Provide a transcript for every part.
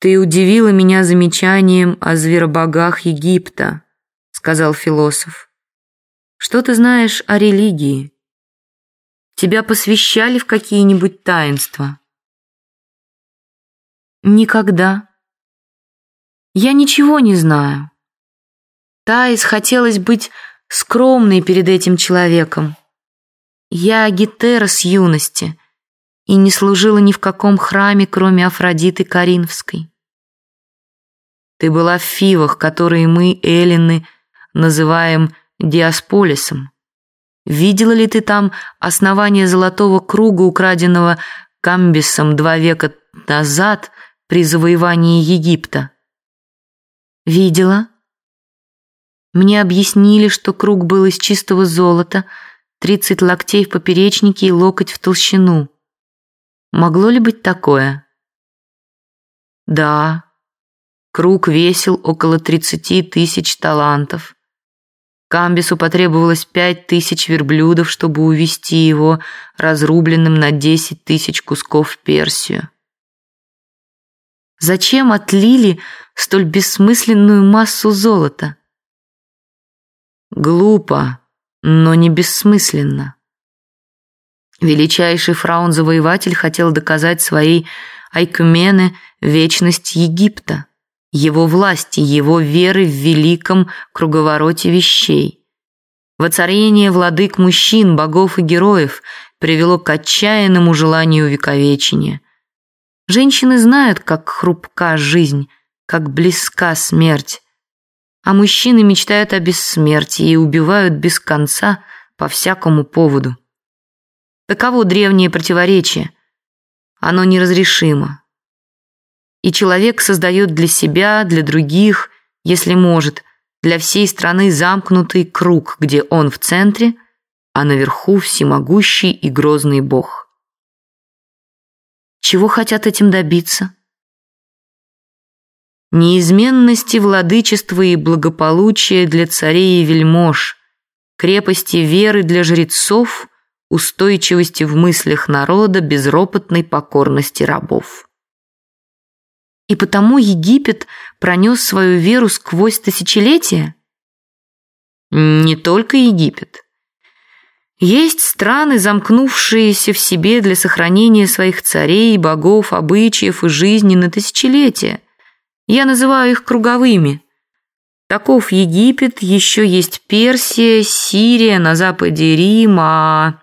«Ты удивила меня замечанием о зверобогах Египта», — сказал философ. «Что ты знаешь о религии? Тебя посвящали в какие-нибудь таинства?» «Никогда. Я ничего не знаю. Таис хотелось быть скромной перед этим человеком. Я Гетера с юности» и не служила ни в каком храме, кроме Афродиты Каринфской. Ты была в Фивах, которые мы, эллины, называем Диасполисом. Видела ли ты там основание золотого круга, украденного Камбисом два века назад при завоевании Египта? Видела. Мне объяснили, что круг был из чистого золота, тридцать локтей в поперечнике и локоть в толщину. Могло ли быть такое? Да, круг весил около 30 тысяч талантов. Камбису потребовалось пять тысяч верблюдов, чтобы увести его разрубленным на десять тысяч кусков в Персию. Зачем отлили столь бессмысленную массу золота? Глупо, но не бессмысленно. Величайший фраун-завоеватель хотел доказать своей Айкумене вечность Египта, его власти, его веры в великом круговороте вещей. Воцарение владык мужчин, богов и героев привело к отчаянному желанию увековечения. Женщины знают, как хрупка жизнь, как близка смерть, а мужчины мечтают о бессмертии и убивают без конца по всякому поводу. Таково древнее противоречие. Оно неразрешимо. И человек создает для себя, для других, если может, для всей страны замкнутый круг, где он в центре, а наверху всемогущий и грозный бог. Чего хотят этим добиться? Неизменности владычества и благополучия для царей и вельмож, крепости веры для жрецов – устойчивости в мыслях народа, безропотной покорности рабов. И потому Египет пронес свою веру сквозь тысячелетия? Не только Египет. Есть страны, замкнувшиеся в себе для сохранения своих царей, богов, обычаев и жизни на тысячелетия. Я называю их круговыми. Таков Египет, еще есть Персия, Сирия, на западе Рим, а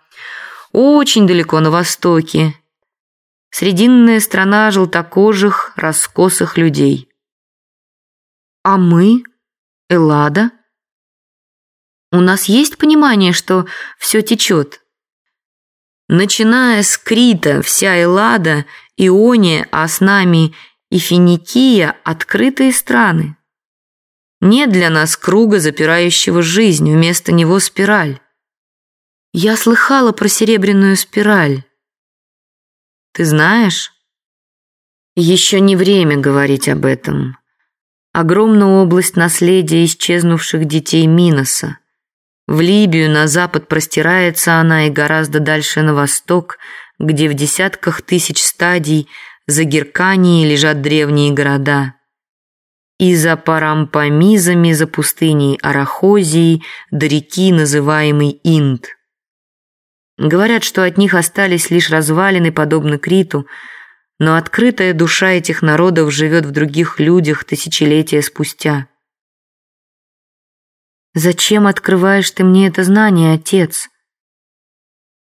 очень далеко на востоке. Срединная страна желтокожих, раскосых людей. А мы? Эллада? У нас есть понимание, что все течет? Начиная с Крита, вся Эллада, Иония, а с нами и Финикия – открытые страны. Нет для нас круга, запирающего жизнь, вместо него спираль. Я слыхала про серебряную спираль. Ты знаешь? Еще не время говорить об этом. Огромная область наследия исчезнувших детей Миноса. В Либию на запад простирается она и гораздо дальше на восток, где в десятках тысяч стадий за Герканией лежат древние города. И за Парампамизами, за пустыней Арахозии до реки, называемой Инд. Говорят, что от них остались лишь развалины, подобно Криту, но открытая душа этих народов живет в других людях тысячелетия спустя. Зачем открываешь ты мне это знание, отец?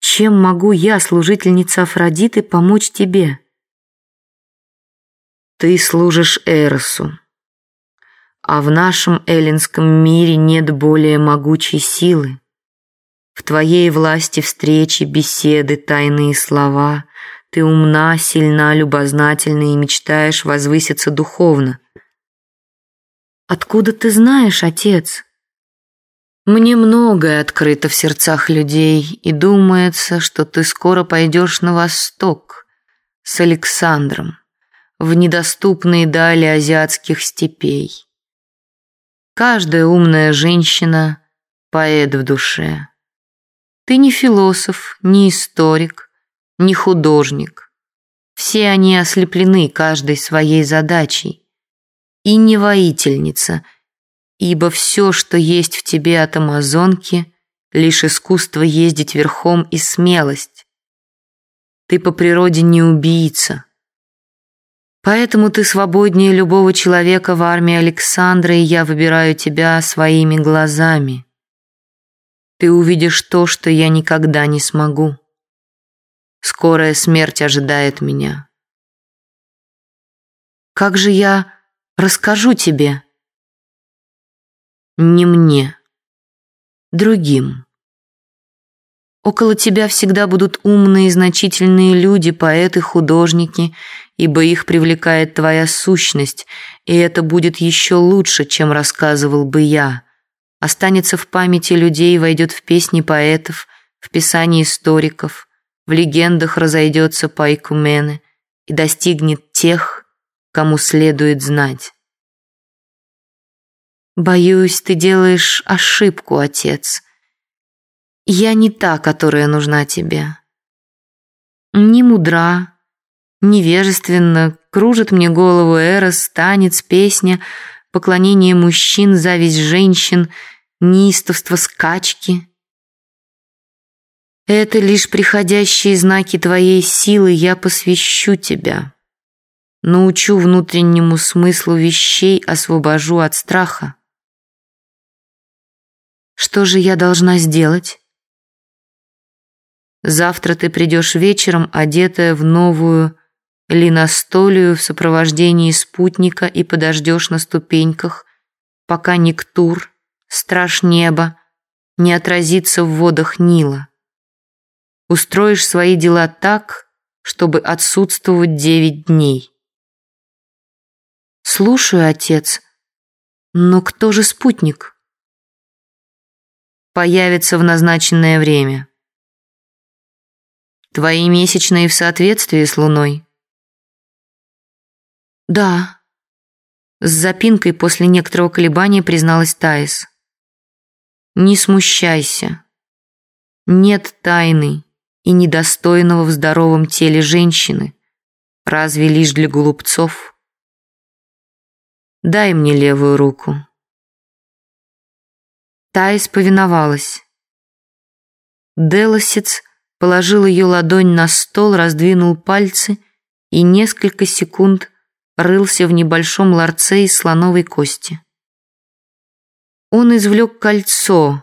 Чем могу я, служительница Афродиты, помочь тебе? Ты служишь Эросу, а в нашем эллинском мире нет более могучей силы. В твоей власти встречи, беседы, тайные слова. Ты умна, сильна, любознательна и мечтаешь возвыситься духовно. Откуда ты знаешь, отец? Мне многое открыто в сердцах людей, и думается, что ты скоро пойдешь на восток с Александром в недоступные дали азиатских степей. Каждая умная женщина – поэт в душе. Ты не философ, не историк, не художник. Все они ослеплены каждой своей задачей. И не воительница, ибо все, что есть в тебе от амазонки, лишь искусство ездить верхом и смелость. Ты по природе не убийца. Поэтому ты свободнее любого человека в армии Александра, и я выбираю тебя своими глазами. Ты увидишь то, что я никогда не смогу. Скорая смерть ожидает меня. Как же я расскажу тебе? Не мне, другим. Около тебя всегда будут умные и значительные люди, поэты, художники, ибо их привлекает твоя сущность, и это будет еще лучше, чем рассказывал бы я. Останется в памяти людей, войдет в песни поэтов, в писании историков, в легендах разойдется по Икумене и достигнет тех, кому следует знать. Боюсь, ты делаешь ошибку, отец. Я не та, которая нужна тебе. Не мудра, невежественно, кружит мне голову эрос, танец, песня, поклонение мужчин, зависть женщин, неистовство скачки. Это лишь приходящие знаки твоей силы, я посвящу тебя. Научу внутреннему смыслу вещей, освобожу от страха. Что же я должна сделать? Завтра ты придешь вечером, одетая в новую линостолию в сопровождении спутника и подождешь на ступеньках, пока Нектур, страж неба, не отразится в водах Нила устроишь свои дела так, чтобы отсутствовать девять дней. Слушаю, отец, но кто же спутник? Появится в назначенное время. Твои месячные в соответствии с Луной? Да. С запинкой после некоторого колебания призналась Таис. Не смущайся. Нет тайны, и недостойного в здоровом теле женщины, разве лишь для глупцов. Дай мне левую руку. Таис повиновалась. Делосец положил ее ладонь на стол, раздвинул пальцы и несколько секунд рылся в небольшом ларце из слоновой кости. Он извлек кольцо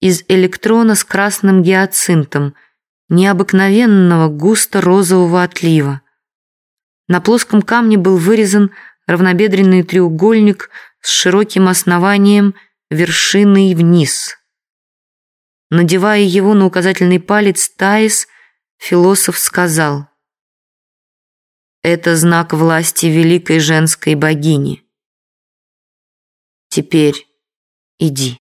из электрона с красным гиацинтом – необыкновенного густо-розового отлива. На плоском камне был вырезан равнобедренный треугольник с широким основанием вершиной вниз. Надевая его на указательный палец Таис, философ сказал «Это знак власти великой женской богини. Теперь иди».